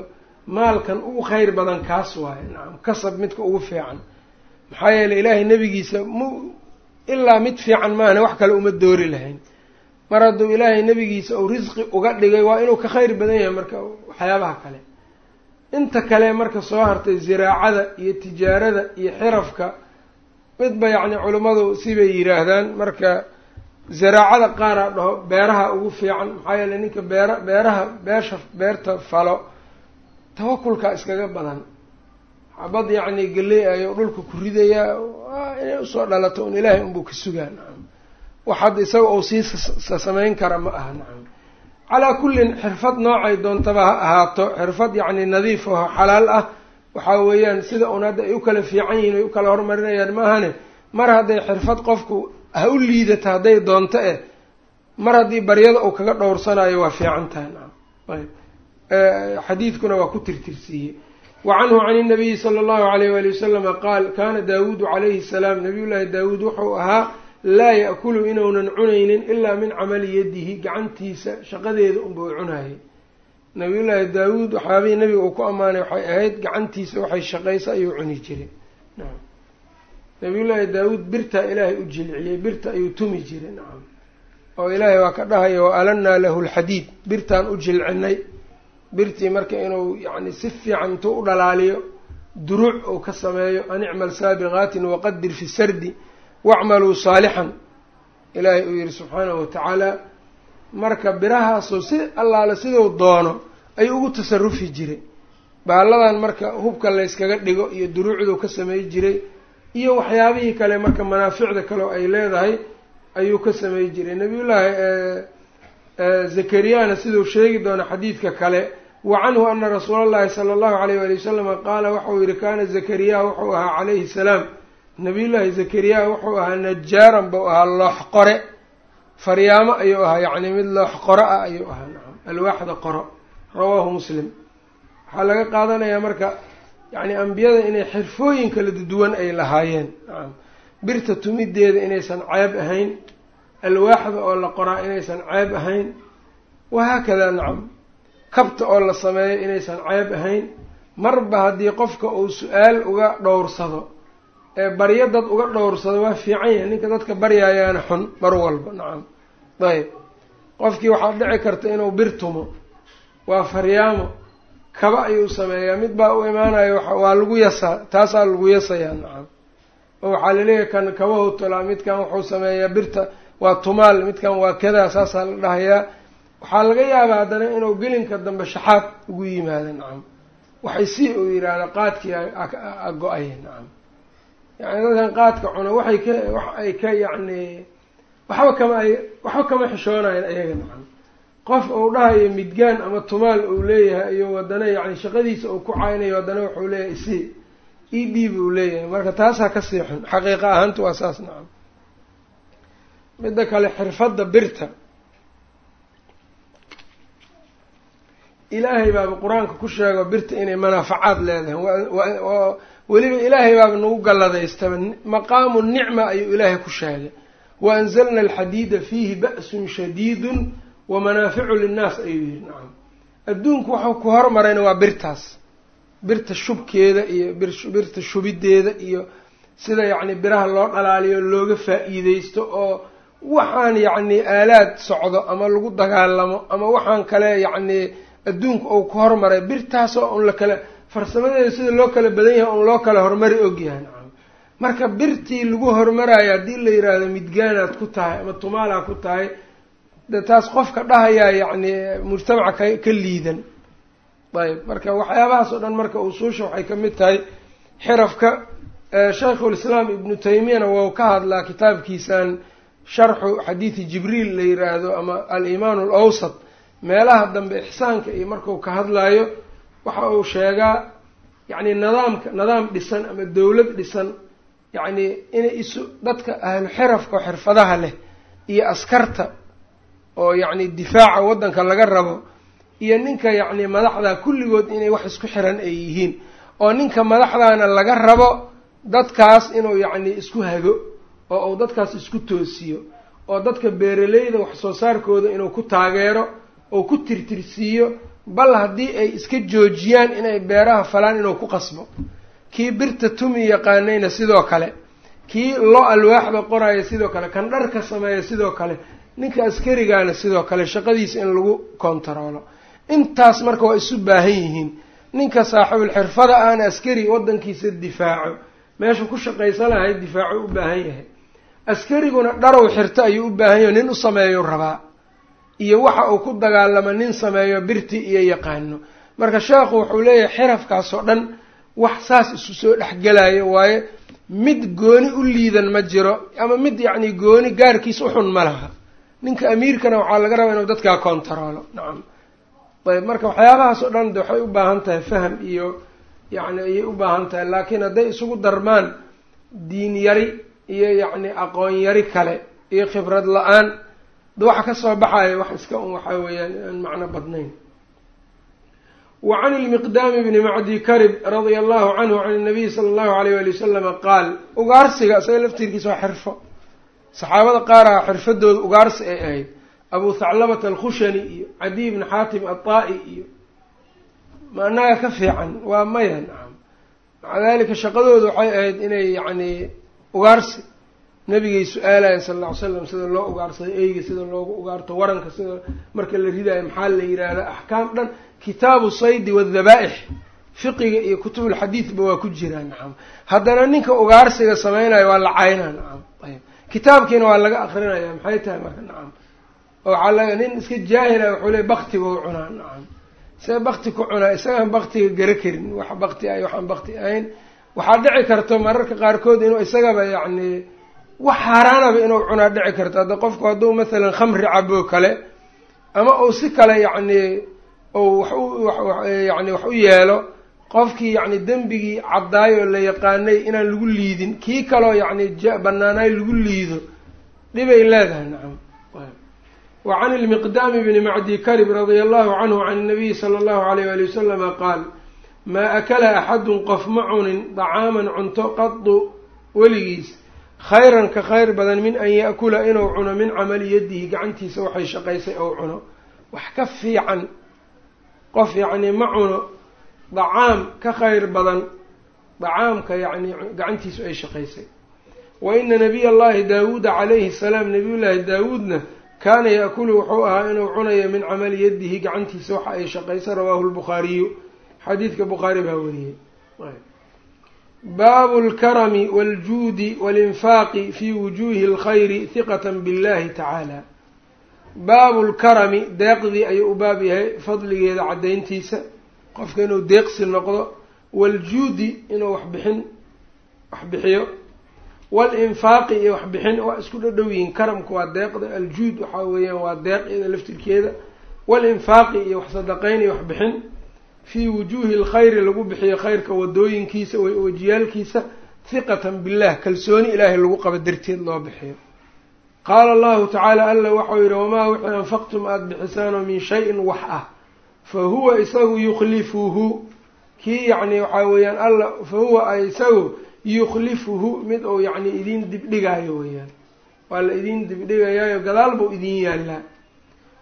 maalkan ugu kheyr badan kaas waaye nacam kasab midka ugu fiican. Maxaa yeeley ilaahay nebigiisa mu ilaa mid fiican maahane wax kale uma doori lahayn mar hadduu ilaahay nebigiisa uu risqi uga dhigay waa inuu ka kheyr badan yahay marka waxyaabaha kale. Inta kale marka soo hartay ziraacada iyo tijaarada iyo xirafka midba yacni culimmadu sibay yidhaahdaan marka zaraacada qaaraa dhaho beeraha ugu fiican maxaa yeeley ninka beera beeraha beesha beerta falo tawakulkaa iskaga badan. Xabad yacni geley ayuu dhulka ku ridayaa inay u soo dhalato un ilaahay unbuu ka sugaa nacam wax hadda isaga uu sii samayn kara ma aha nacam. Calaa kullin xirfad noocay doontaba ha ahaato xirfad yacni nadiif aho xalaal ah waxaa weeyaan sida un hadda ay u kala fiican yihiin ay u kala horumarinayaan maahane mar hadday xirfad qofku ha u liidata hadday doonto eh mar haddii baryada uu kaga dhowrsanayo waa fiican tahay nacam. Ayb xadiidkuna waa ku tirtirsiiyey. Wa canhu can inabiyi sala allahu alayh waali wasalama qaal kaana daawuudu calayhi salaam nabiyullaahi daawuud wuxuu ahaa laa ya'kulu inuunan cunaynin ilaa min camali yadihi gacantiisa shaqadeeda unbuu cunayay. Nabiyullaahi daawuud waxyaabihii nabiga uu ku ammaanay waxay ahayd gacantiisa waxay shaqaysa ayuu cuni jiray. Nacam nabiyullaahi daawuud birtaa ilaahay u jilciyey birta ayuu tumi jiray nacam oo ilaahay waa ka dhahaya wa alannaa lahu lxadiid. Birtaan u jilcinay. Birtii marka inuu yacni si fiican intuu u dhalaaliyo duruuc uu ka sameeyo an icmal saabiqaatin waqadir fi sardi wacmaluu saalixan. Ilaahay uu yihi subxaanahu watacaala marka birahaasoo si allaale siduu doono ayuu ugu tasarufi jiray bahalladan marka hubka layskaga dhigo iyo duruucduu ka samey jiray iyo waxyaabihii kale marka manaaficda kale oo ay leedahay ayuu ka samey jiray nabiyullaahi zakariyana siduu sheegi doono xadiidka kale wa canhu ana rasuula allahi sala allahu alayh wali wasalama qaala waxau yihi kaana zakariya wuxuu ahaa calayhi salaam nabiyullaahi zakariya wuxuu ahaa najaaran buu ahaa loox qore. Faryaamo ayuu ahaa yacni mid loox qoro ah ayuu ahaa nacam alwaaxda qoro. Rawaahu muslim. Waxaa laga qaadanayaa marka yacni ambiyada inay xirfooyin kala duwan ay lahaayeen nacam birta tumideeda inaysan ceeb ahayn alwaaxda oo la qoraa inaysan ceeb ahayn wahaakadaa nacam kabta oo la sameeyo inaysan ceeb ahayn marba haddii qofka uu su'aal uga dhowrsado ee baryo dad uga dhowrsado waa fiican yahay ninka dadka baryaayaana xun mar walba nacam ayb qofkii waxaa dhici karta inuu bir tumo waa faryaamo kaba ayuu sameeyaa mid baa u imaanayo waa lagu yasaa taasaa lagu yasayaa nacam oo waxaa la leeyahay kan kabahu tolaa midkan wuxuu sameeyaa birta waa tumaal midkan waa kadaa saasaa la dhahayaa waxaa laga yaabaa haddana inuu gelinka dambe shaxaad ugu yimaado nacam waxay si uu yidhaahda qaadkii a go'ay nacam yacni dadkan qaadka cuno waxay ka wax ay ka yacni waxba kama ay waxba kama xishoonayan ayaga nacam qof uu dhahayo midgaan ama tumaal uu leeyahay iyo haddana yacni shaqadiisa uu ku caynayo haddana wuxuu leeyahay isi e d buu leeyahay. Marka taasaa ka sii xun xaqiiqa ahaanta waa saas nacam midda kale xirfadda birta. Ilaahay baaba qur'aanka ku sheego birta inay manaafacaad leedahay weliba ilaahay baaba nagu galladaystaba maqaamu nicma ayuu ilaahay ku sheegay. Wa anzalna alxadiida fiihi ba'sun shadiidun wa manaaficu linnaas ayuu yihi nacam adduunku waxuu ku hormarayna waa birtaas. Birta shubkeeda iyo birta shubideeda iyo sida yacni biraha loo dhalaaliyo looga faa-iideysto oo waxaan yacni aalaad socdo ama lagu dagaalamo ama waxaan kale yacni adduunku uu ku hormaray birtaasoo un la kale farsamadeeda sida loo kala badan yahay un loo kala horumari ogyahay nacam marka birtii lagu hormaraayo haddii la yiraahdo midgaanaad ku tahay ama tumaalaad ku tahay de taas qofka dhahayaa yacni mujtamaca ka ka liidan. Ayb marka waxyaabahaas oo dhan marka usuusha waxay ka mid tahay. Xirafka shaykhulislaam ibnu taymiyana wau ka hadlaa kitaabkiisan sharxu xadiidi jibriil la yiraahdo ama al-iimaan alawsat meelaha dambe ixsaanka iyo marku ka hadlayo waxa uu sheegaa yacni nidaamka nidaam dhisan ama dowlad dhisan yacni inay isu dadka ahlu xirafka oo xirfadaha leh iyo askarta oo yacni difaaca waddanka laga rabo iyo ninka yacni madaxda kulligood inay wax isku xiran ay yihiin oo ninka madaxdaana laga rabo dadkaas inuu yacni isku hago oo uu dadkaas isku toosiyo oo dadka beeraleyda wax soo saarkooda inuu ku taageero oo ku tirtirsiiyo bal haddii ay iska joojiyaan inay beeraha falaan inuu ku qasbo kii birta tumi yaqaanayna sidoo kale kii lo alwaaxda qoraayo sidoo kale kan dharka sameeya sidoo kale ninka askarigaana sidoo kale shaqadiisa in lagu kontaroolo intaas marka waa isu baahan yihiin ninka saaxibul xirfada aana askari waddankiisa difaaco meesha ku shaqaysan lahay difaaco u baahan yahay. Askariguna dharow xirto ayuu u baahan yahay nin u sameeyu rabaa iyo waxa uu ku dagaalamo nin sameeyo birti iyo yaqaano. Marka sheekhu wuxuu leeyahay xirafkaas oo dhan wax saas isu soo dhexgelayo waaye mid gooni u liidan ma jiro ama mid yacni gooni gaarkiis uxun ma laha. Ninka amiirkana waxaa laga rabaa inuu dadkaa kontaroolo nacam. Ayb marka waxyaabahaas oo dhan de waxay u baahan tahay faham iyo yacni ayay u baahan tahay laakiin hadday isugu darmaan diin yari iyo yacni aqoon yari kale iyo khibrad la'aan waxa ka soo baxaya wax iska un waxaa weeyaan aan macno badnayn. Wa can ilmiqdaami bni macdi karib radia allahu canhu can inabiyi sala allahu alayh wali wasalama qaal ugaarsiga isaga laftirkiisa waa xirfo. Saxaabada qaaraha xirfadooda ugaarsi ay ahayd. Abu thaclabata alkhushani iyo cadiy bni xaatim ataa-i iyo ma annaga ka fiican waa maya nacam maca dalika shaqadooda waxay ahayd inay yacni ugaarsi nabigay su'aalayan sal alla ly slam sida loo ugaarsado eyga sida loogu ugaarto waranka sida marka la ridaayo maxaa la yidhaahdaa axkaam dhan kitaabu saydi wadhabaa-ix fiqiga iyo kutubulxadiidba waa ku jiraa nacam haddana ninka ugaarsiga sameynayo waa la caynaa nacam ayb kitaabkiina waa laga akrinaya maxay tahay marka nacam oo laga nin iska jaahila wuxuu leey baktigau cunaa nacam see bakti ku cunaa isagaan baktiga gara karin wax bakti ay waxaan bakti ahayn. Waxaa dhici karto mararka qaarkood inuu isagaba yacni wax haaraanaba inuu cunaa dhici karto hadda qofku hadduu masalan khamri cabo kale ama uu si kale yacni ou wax u yani wax u yeelo qofkii yacni dembigii caddaayoo la yaqaanay inaan lagu liidin kii kaloo yacni banaanaay lagu liido dhibay leedahay. Nacam wa can ilmiqdaami bni macdi karib radia allahu canhu can nabiyi sala allahu alayh wali wasalama qaal maa akala axadun qof ma cunin dacaaman cunto qadu weligiis khayran ka khayr badan min an yaakula inuu cuno min camali yadihi gacantiisa waxay shaqaysay ou cuno. Wax ka fiican qof yacni ma cuno dacaam ka khayr badan dacaamka yacni gacantiisu ay shaqaysay. Wa ina nabiy allahi daawuuda calayhi salaam nabiyullaahi daawuudna kaana yaakulu wuxuu ahaa inuu cunayo min camali yadihi gacantiisa waxa ay shaqaysa rawaahu lbukhaariyu xadiidka bukhaari baa wariyey baabu lkarami waljuudi walinfaaqi fi wujuuhi alkhayri hiqatan billahi tacaala baabu lkarami deeqdii ayuu u baab yahay fadligeeda caddayntiisa qofka inuu deeqsi noqdo waljuudi inuu waxbixin wax bixiyo walinfaaqi iyo waxbixin waa isku dhadhow yihiin karamka waa deeqda aljuud waxaa weeyaan waa deeq iyada laftirkeeda walinfaaqi iyo wax sadaqayn iyo waxbixin fii wujuuhi alkhayri lagu bixiyo khayrka wadooyinkiisa wejiyaalkiisa hiqatan billah kalsooni ilaahay lagu qabo darteed loo bixiyo. Qaala allahu tacaala alla waxau yidhi wamaa wixii anfaqtum aada bixisaanoo min shayin wax ah fa huwa isagu yukhlifuhu. Kii yacni waxaa weeyaan alla fa huwa isagu yukhlifuhu mid uu yacni idiin dibdhigaayo weeyaan. Waa la idiin dibdhigayaayo gadaal buu idiin yaallaa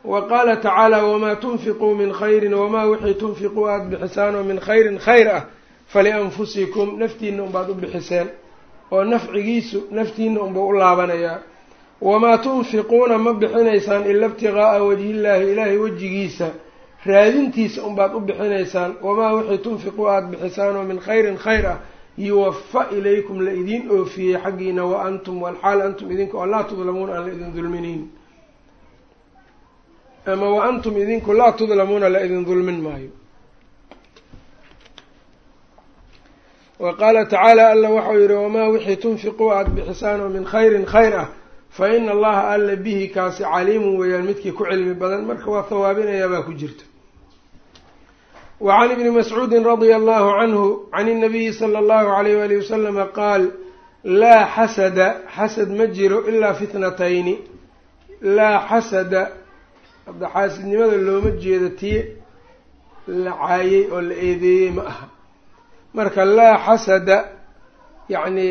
wa qaala tacaala wamaa tunfiquu min khayrin wamaa wixii tunfiquu aada bixisaanoo min khayrin khayr ah falianfusikum naftiina unbaad u bixiseen oo nafcigiisu naftiina unbuu u laabanayaa. Wamaa tunfiquuna ma bixinaysaan ila ibtiqaa'a wajhillaahi ilaahay wejigiisa raadintiisa unbaad u bixinaysaan wamaa wixii tunfiquu aada bixisaan oo min khayrin khayr ah yuwafa ilaykum la idiin oofiyey xaggiina wa antum walxaal antum idinka oo laa tudlamuuna aan la idin dulminiin ama wa antum idinku laa tudlamuuna la idin dulmin maayo. Wa qaala tacaala alla waxau yihi wamaa wixii tunfiquu aada bixisaan oo min khayrin khayr ah fa ina allaha alla bihi kaasi caliimun weeyaan midkii ku cilmi badan marka waa hawaabinayaabaa ku jirta. Wa can ibni mascuudin radia allahu canhu can inabiyi sala allahu alayh wali wasalama qaal laa xasada xasad ma jiro ilaa fitnatayni laa xasada hadda xaasidnimada looma jeedo tii la caayey oo la eedeeyey ma aha. Marka laa xasada yacni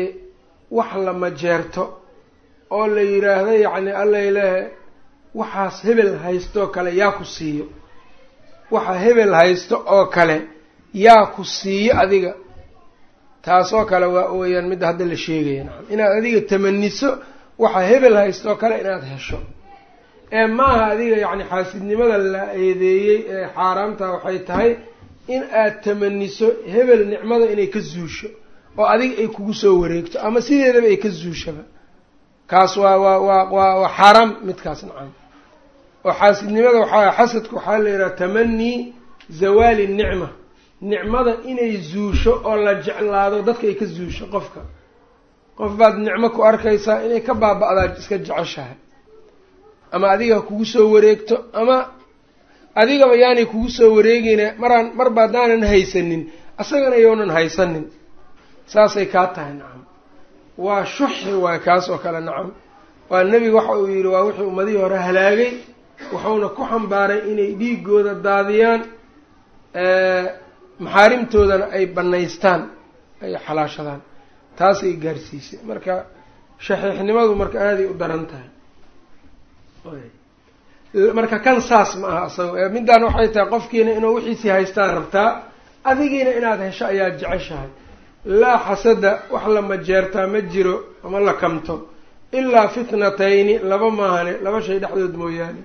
wax la majeerto oo la yidhaahdo yacni allay lehe waxaas hebel haystoo kale yaa ku siiyo. Waxa hebel haysto oo kale yaa ku siiyo adiga. Taasoo kale waa weyaan midda hadda la sheegaya. Nacam inaad adiga tamaniso waxa hebel haysto oo kale inaad hesho ee maaha adiga yacni xaasidnimada la eedeeyey ee xaaraamta waxay tahay in aad tamaniso hebel nicmada inay ka zuusho oo adiga ay kugu soo wareegto ama sideedaba ay ka zuushaba. Kaas waa waa waa waa waa xaaraam midkaas nacam. Oo xaasidnimada waxaa xasadka waxaa la yidhaha tamanii zawaali nicma. Nicmada inay zuusho oo la jeclaado dadka ay ka zuusho qofka. Qof baad nicmo ku arkaysaa inay ka baaba-daad iska jeceshahay ama adiga kugu soo wareegto ama adigaba yaanay kugu soo wareegeyna maraan marba haddaanan haysanin asagana yownan haysanin. Saasay kaa tahay nacam. Waa shuxi waay kaas oo kale nacam. Waa nebiga waxa uu yidhi waa wixii ummadihii hore halaagay wuxuuna ku xambaaray inay dhiigooda daadiyaan maxaarimtoodana ay banaystaan ay xalaashadaan. Taasay gaarsiisay. Marka shaxiixnimadu marka aaday u daran tahay marka kan saas ma aha asaga middaan waxay tahay qofkiina inuu wixiisii haystaan rabtaa adigiina inaad hesho ayaa jeceshahay. Laa xasada wax la majeertaa ma jiro ama la kamto. Ilaa fitnatayni laba maahane laba shay dhexdood mooyaane.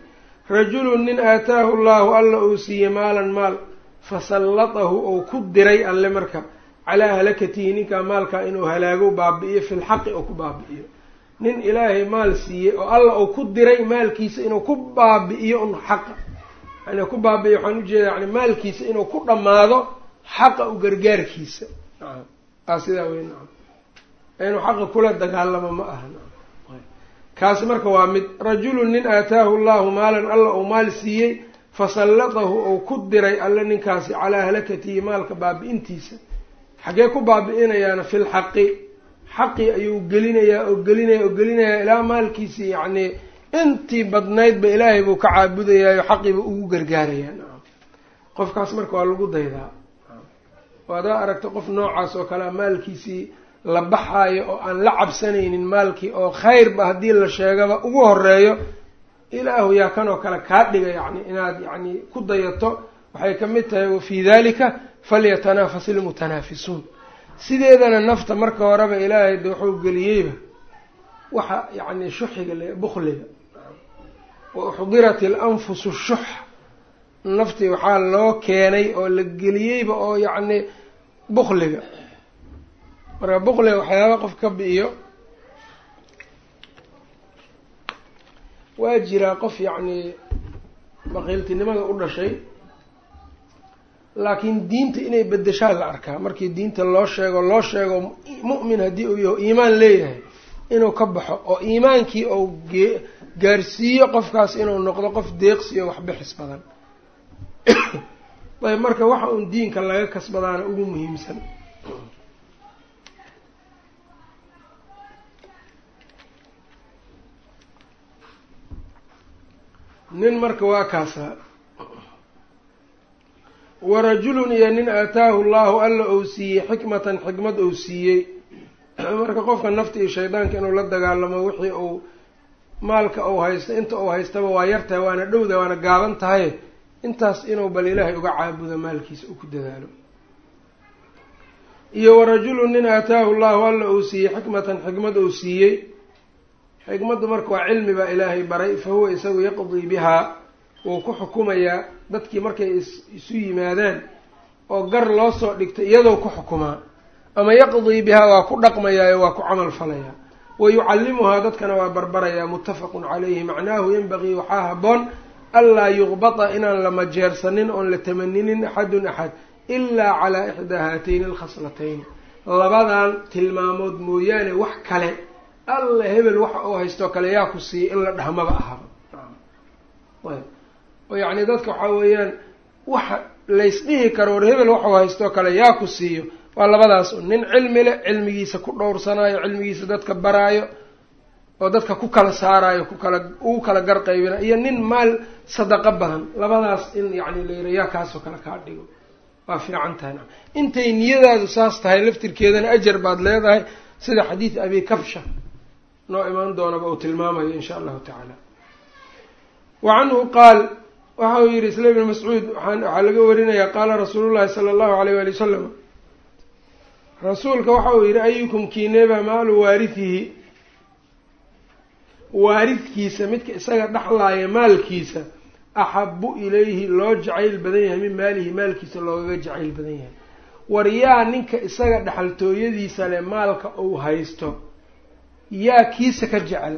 Rajulun nin aataahu llaahu alla uu siiyey maalan maal fasallatahu ou ku diray alle marka calaa halakatihi ninkaa maalkaa inuu halaago baabi'iyo fi lxaqi oo ku baabi'iyo nin ilaahay maal siiyey oo alla uu ku diray maalkiisa inuu ku baabi'iyo un xaqa yani ku baabi'iyo waxaan ujeeda yani maalkiisa inuu ku dhammaado xaqa u gargaarkiisa. Nacam aa sidaa wey nacam inuu xaqa kula dagaalamo ma aha kaasi marka waa mid rajulun nin aataahu llahu maalan alla uu maal siiyey fasallatahu ou ku diray alle ninkaasi calaa halakatihi maalka baabi'intiisa. Xaggee ku baabi'inayaana fi lxaqi xaqii ayuu gelinayaa oo gelinaya oo gelinayaa ilaa maalkiisii yacnii intii badnaydba ilaahay buu ka caabudayaayo xaqiiba ugu gargaarayaa qofkaas marka waa lagu daydaa. Oo adaa aragta qof noocaas oo kalea maalkiisii la baxaayo oo aan la cabsanaynin maalkii oo khayrba haddii la sheegaba ugu horeeyo ilaahu yaa kanoo kale kaa dhiga yacni inaad yacni ku dayato. Waxay ka mid tahay wafii dalika falyatanafas ilmutanaafisuun sideedana nafta marka horeba ilaahay de wuxuu geliyeyba. Waxa yacni shuxiga le bukliga wa uxdirat ilanfusu shux naftii waxaa loo keenay oo la geliyeyba oo yacni bukliga marka bukliga waxyaaba qof ka bi'iyo waa jiraa qof yacni baqiiltinimada u dhashay laakiin diinta inay bedeshaan la arkaa markii diinta loo sheego loo sheego mu'min haddii uu yaho iimaan leeyahay inuu ka baxo oo iimaankii uu gee gaarsiiyo qofkaas inuu noqdo qof deeqsiyo waxbixis badan. Ayb marka waxa uun diinka laga kasbadaana ugu muhiimsan. Nin marka waa kaasaa warajulun iyo nin aataahu llahu alla ou siiyey xikmatan xikmad ou siiyey. Marka qofka nafta iyo shaydaanka inuu la dagaalamo wixii uu maalka uu haysto inta uu haystaba waa yartahay waana dhowda waana gaaban tahay. Intaas inuu bal ilaahay uga caabudo maalkiisa uu ku dadaalo. Iyo warajulun nin aataahu llahu alla uu siiyey xikmatan xikmad ou siiyey. Xikmaddu marka waa cilmi baa ilaahay baray fa huwa isagu yaqdii bihaa wuu ku xukumayaa dadkii markay isu yimaadaan oo gar loo soo dhigto iyadoo ku xukumaa ama yaqdii bihaa waa ku dhaqmayaayo waa ku camal falayaa wa yucallimuhaa dadkana waa barbarayaa muttafaqun calayhi. Macnaahu yanbagii waxaa habboon anlaa yuqbata inaan la majeersanin oon la tamaninin axadun axad ilaa calaa ixdaa haatayni alkhaslatayn. Labadan tilmaamood mooyaane wax kale. Alla hebel waxa uu haystoo kale yaa ku siiyey in la dhahmaba ahaba oo yacni dadka waxaa weeyaan waxa laysdhihi karo war hebel waxuu haystoo kale yaa ku siiyo. Waa labadaas un nin cilmi leh cilmigiisa ku dhowrsanaayo cilmigiisa dadka baraayo oo dadka ku kala saaraayo ku kala ugu kala gar qaybina iyo nin maal sadaqo badan. Labadaas in yacni la yira yaa kaasoo kale kaa dhigo. Waa fiican tahay na intay niyadaadu saas tahay laftirkeedana ajar baad leedahay sida xadiid abi kabsha noo imaan doonaba uu tilmaamayo insha allahu tacaala. Wa canhu qaal waxa uu yihi isla ibn mascuud waxaa laga warinayaa qaala rasuulu llahi sala allahu alayh waali wasalam rasuulka waxa uu yihi ayukum kiineba maalu waarithihi waaridkiisa midka isaga dhexlaaya maalkiisa axabu ilayhi loo jacayl badan yahay min maalihi maalkiisa loogaga jacayl badan yahay. War yaa ninka isaga dhexaltooyadiisa leh maalka uu haysto yaa kiisa ka jecel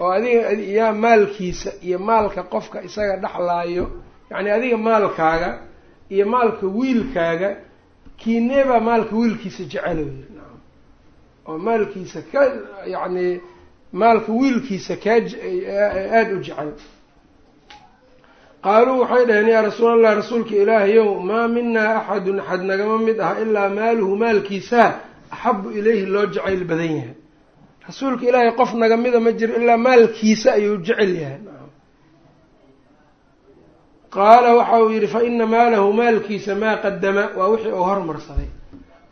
oo adiga yaa maalkiisa iyo maalka qofka isaga dhexlaayo yacni adiga maalkaaga iyo maalka wiilkaaga kiineebaa maalka wiilkiisa jecelo oo maalkiisa ka yacni maalka wiilkiisa kaa aada u jecel. Qaaluu waxay dhaheen yaa rasuul allah rasuulka ilaahayow maa minaa axadun axad nagama mid ah ilaa maaluhu maalkiisaa axabu ilayhi loo jacayl badan yahay rasuulka ilaahay qof naga mida ma jiro ilaa maalkiisa ayuu jecel yahay. qaala waxa uu yidhi fa ina maalahu maalkiisa maa qadama waa wixii uu hormarsaday.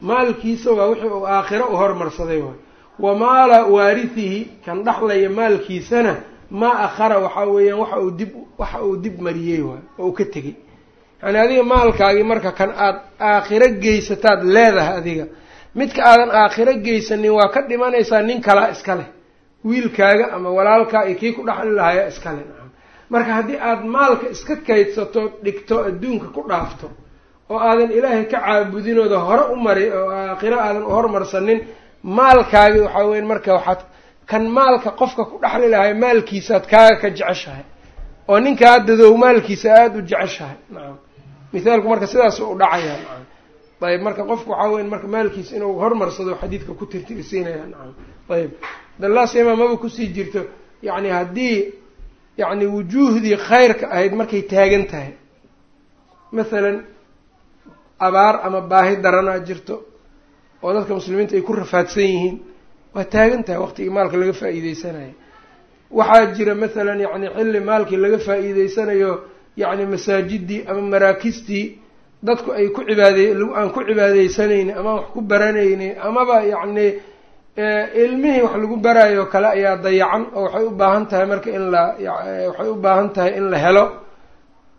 Maalkiisa waa wixii uu aakhiro u hormarsaday waay. Wa maala waarithihi kan dhexlaya maalkiisana maa akhara waxaa weeyaan waxa uu dib waxa uu dib mariyey waay oo uu ka tegey. Yacni adiga maalkaagii marka kan aada aakhiro geysataad leedahay adiga midka aadan aakhiro geysanin waa ka dhimanaysaa nin kalaa iska leh. Wiilkaaga ama walaalkaa iyo kii ku dhaxli lahaya iskale nacam marka haddii aada maalka iska kaydsato dhigto adduunka ku dhaafto oo aadan ilaahay ka caabudinooda hore u mari oo aakhiro aadan u hormarsanin maalkaagi waxaa weya marka waxaad kan maalka qofka ku dhaxli lahay maalkiisaad kaaga ka jeceshahay. Oo ninkaa dadow maalkiisa aada u jeceshahay. Nacam mithaalku marka sidaas u dhacayaa. nacam ayb marka qofku waxaa weya marka maalkiisa inuu hormarsado xadiidka ku tirtirisiinaya nacam ayb dalaasima maba ku sii jirto yacni haddii yacni wujuuhdii khayrka ahayd markay taagan tahay. Masalan abaar ama baahi daranaa jirto oo dadka muslimiinta ay ku rafaadsan yihiin waa taagan tahay waqtigii maalka laga faa-iideysanayo waxaa jira masalan yacni xilli maalkii laga faa-iideysanayo yacni masaajidii ama maraakistii dadku ay ku cibaadey aan ku cibaadeysanayni ama wax ku baranayni amaba yacni ilmihii wax lagu baraayo kale ayaa dayacan oo waxay u baahan tahay marka in la waxay u baahan tahay in la helo.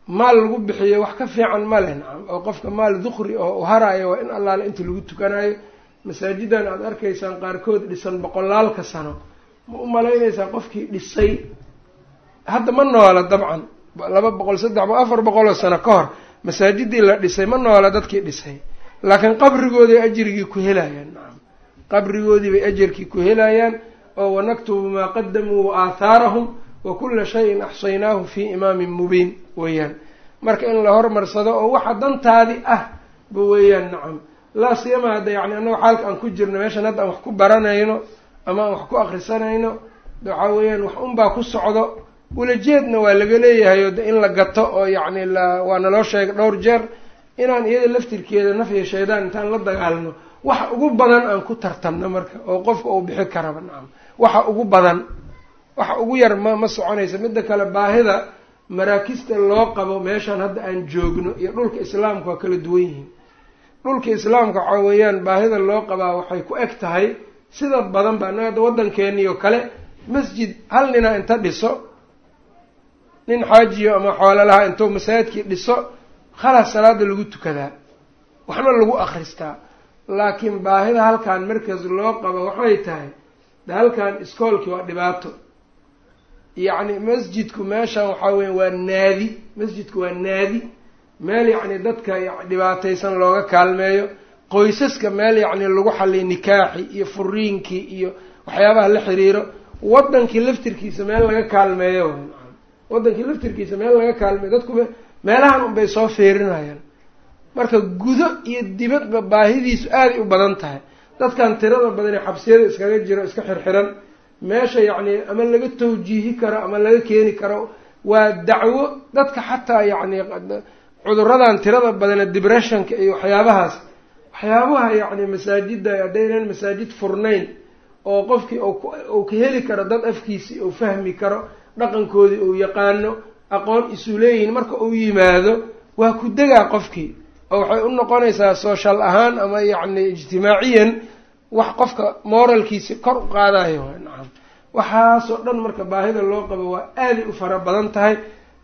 Maal lagu bixiyo wax ka fiican ma leh nacam oo qofka maal dukri oo haraayo waa in allaale inta lagu tukanayo masaajidan aada arkaysaan qaarkood dhisan boqolaalka sano ma u malaynaysaa qofkii dhisay. Hadda ma noola dabcan laba boqol saddex afar boqoloo sano ka hor masaajidii la dhisay ma noola dadkii dhisay. Laakiin qabrigooday ajrigii ku helayaan nacam qabrigoodii bay ajarkii ku helayaan oo wanaktubu maa qadamuu wa aathaarahum wa kula shayin axsaynaahu fii imaamin mubiin weeyaan. Marka in la hormarsado oo waxa dantaadi ah ba weeyaan nacam laa siyama hadda yani annaga xaalka aan ku jirno meeshan hadda aan wax ku baranayno ama aan wax ku akrisanayno waxaa weeyaan wax unbaa ku socdo ulajeedna waa laga leeyahay oo de in la gato oo yacni la waa naloo sheegay dhowr jeer inaan iyada laftirkeeda nafya shaydaan intaan la dagaalno waxa ugu badan aan ku tartanno marka oo qofka uu bixi karaba nacam waxa ugu badan waxa ugu yar ma ma soconaysa. Midda kale baahida maraakista loo qabo meeshaan hadda aan joogno iyo dhulka islaamka waa kala duwan yihiin. Dhulka islaamka waxaa weeyaan baahida loo qabaa waxay ku eg tahay sida badan ba annaga hadda waddankeeniyo kale masjid hal nina inta dhiso nin xaajiyo ama xoololaha intuu masaajidkii dhiso khalas salaada lagu tukadaa waxna lagu akristaa laakiin baahida halkan markas loo qabo waxay tahay de halkan iskoolkii waa dhibaato. Yacni masjidku meeshan waxaa weya waa naadi masjidku waa naadi. Meel yacni dadka dhibaataysan looga kaalmeeyo qoysaska meel yacni lagu xaliyo nikaaxi iyo furiinkii iyo waxyaabaha la xiriiro waddankii laftirkiisa meel laga kaalmeeyo waddankii laftirkiisa meel laga kaalmeeyo dadku meelahan unbay soo fiirinayaan. Marka gudo iyo dibadba baahidiisu aaday u badan tahay. Dadkan tirada badan ee xabsiyada iskaga jiro iska xirxiran meesha yacni ama laga tawjiihi karo ama laga keeni karo waa dacwo. Dadka xataa yacni cuduradan tirada badane dibressionka iyo waxyaabahaas waxyaabaha yacni masaajida haddaynan masaajid furnayn oo qofkii uu ka heli karo dad afkiisii uu fahmi karo dhaqankoodii uu yaqaano aqoon isu leeyihiin marka uu yimaado waa ku degaa qofkii. Oo waxay u noqonaysaa social ahaan ama yacni ijtimaaciyan wax qofka moralkiisi kor u qaadayo nacam waxaasoo dhan marka baahida loo qabo waa aaday u fara badan tahay.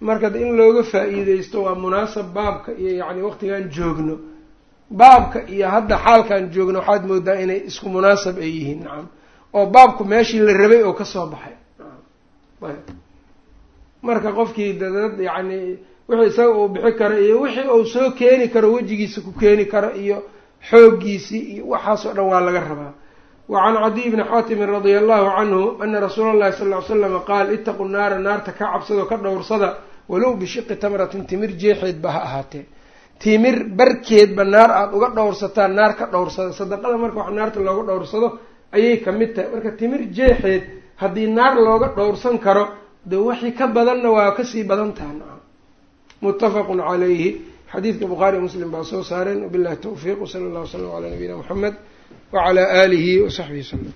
Marka in looga faa-iideysto waa munaasab baabka iyo yacni waqtigan joogno. Baabka iyo hadda xaalkan joogno waxaad moodaa inay isku munaasab ay yihiin. Nacam oo baabku meeshii la rabay oo ka soo baxay marka qofkii dadad yacni wixii isaga uu bixi karo iyo wixii uu soo keeni karo wejigiisa ku keeni karo iyo xooggiisii iyo waxaasoo dhan waa laga rabaa. Wa can cadiy bni xaatimin radia allahu canhu ana rasuula allahi sal ly slama qaal itaqu naara naarta ka cabsado ka dhowrsada walow bishiqi tamratin timir jeexeedba ha ahaatee. Timir barkeedba naar aada uga dhowrsataan naar ka dhowrsada. Sadaqada marka wax naarta looga dhowrsado ayay ka mid tahay. Marka timir jeexeed haddii naar looga dhowrsan karo de wixii ka badanna waa ka sii badan tahay. Nacam muttafaqun calayhi xadiidka bukhaari muslim baa soo saareen. Wabillahi tawfiiq. Wsala allah wslam calaa nabiyina muxamed wacalaa aalihi wasaxbihi wasalam